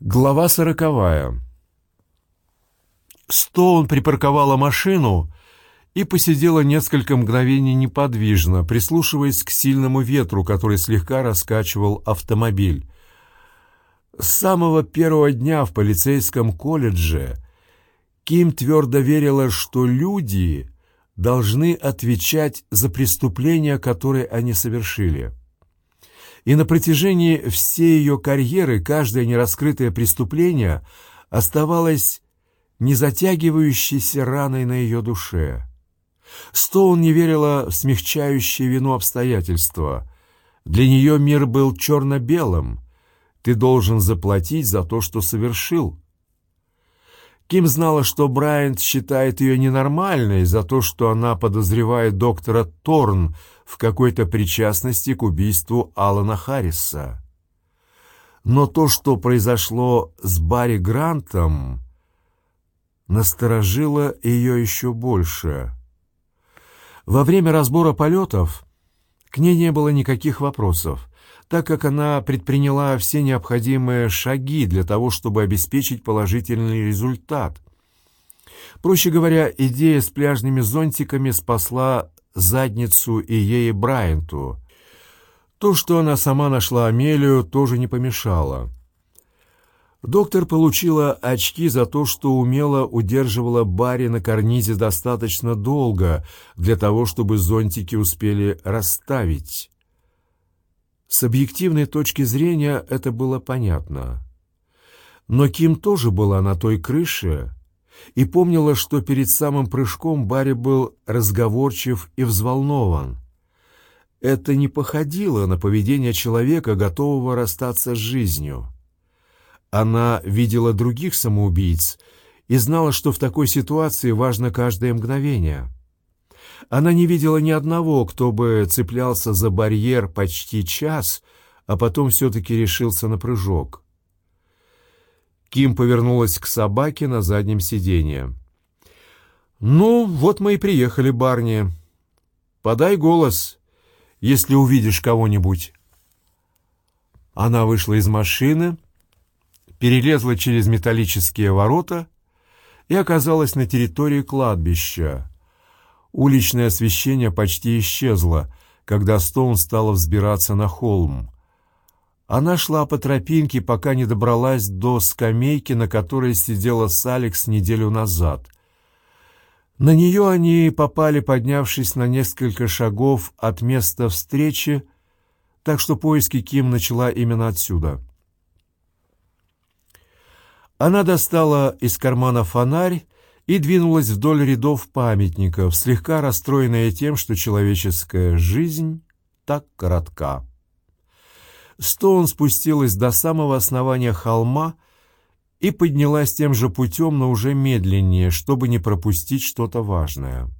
Глава сороковая. Стоун припарковала машину и посидела несколько мгновений неподвижно, прислушиваясь к сильному ветру, который слегка раскачивал автомобиль. С самого первого дня в полицейском колледже Ким твердо верила, что люди должны отвечать за преступления, которые они совершили. И на протяжении всей ее карьеры каждое нераскрытое преступление оставалось незатягивающейся раной на ее душе. Стоун не верила в смягчающее вину обстоятельства. Для нее мир был черно-белым. Ты должен заплатить за то, что совершил. Ким знала, что Брайант считает ее ненормальной за то, что она подозревает доктора Торн в какой-то причастности к убийству Алана Харриса. Но то, что произошло с Барри Грантом, насторожило ее еще больше. Во время разбора полетов к ней не было никаких вопросов так как она предприняла все необходимые шаги для того, чтобы обеспечить положительный результат. Проще говоря, идея с пляжными зонтиками спасла задницу и ей, Брайанту. То, что она сама нашла Амелию, тоже не помешало. Доктор получила очки за то, что умело удерживала Барри на карнизе достаточно долго для того, чтобы зонтики успели расставить. С объективной точки зрения это было понятно. Но Ким тоже была на той крыше и помнила, что перед самым прыжком Барри был разговорчив и взволнован. Это не походило на поведение человека, готового расстаться с жизнью. Она видела других самоубийц и знала, что в такой ситуации важно каждое мгновение — она не видела ни одного, кто бы цеплялся за барьер почти час, а потом все-таки решился на прыжок. Ким повернулась к собаке на заднем сиденье. «Ну, вот мы и приехали, Барни. Подай голос, если увидишь кого-нибудь». Она вышла из машины, перелезла через металлические ворота и оказалась на территории кладбища. Уличное освещение почти исчезло, когда Стоун стала взбираться на холм. Она шла по тропинке, пока не добралась до скамейки, на которой сидела с Алекс неделю назад. На нее они попали, поднявшись на несколько шагов от места встречи, так что поиски Ким начала именно отсюда. Она достала из кармана фонарь и двинулась вдоль рядов памятников, слегка расстроенная тем, что человеческая жизнь так коротка. Стоун спустилась до самого основания холма и поднялась тем же путем, но уже медленнее, чтобы не пропустить что-то важное.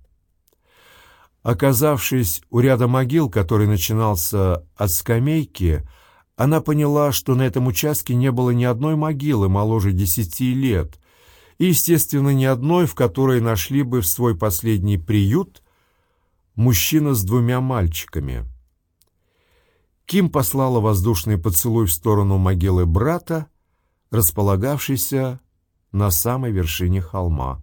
Оказавшись у ряда могил, который начинался от скамейки, она поняла, что на этом участке не было ни одной могилы моложе десяти лет, и, естественно, ни одной, в которой нашли бы в свой последний приют мужчина с двумя мальчиками. Ким послала воздушный поцелуй в сторону могилы брата, располагавшейся на самой вершине холма.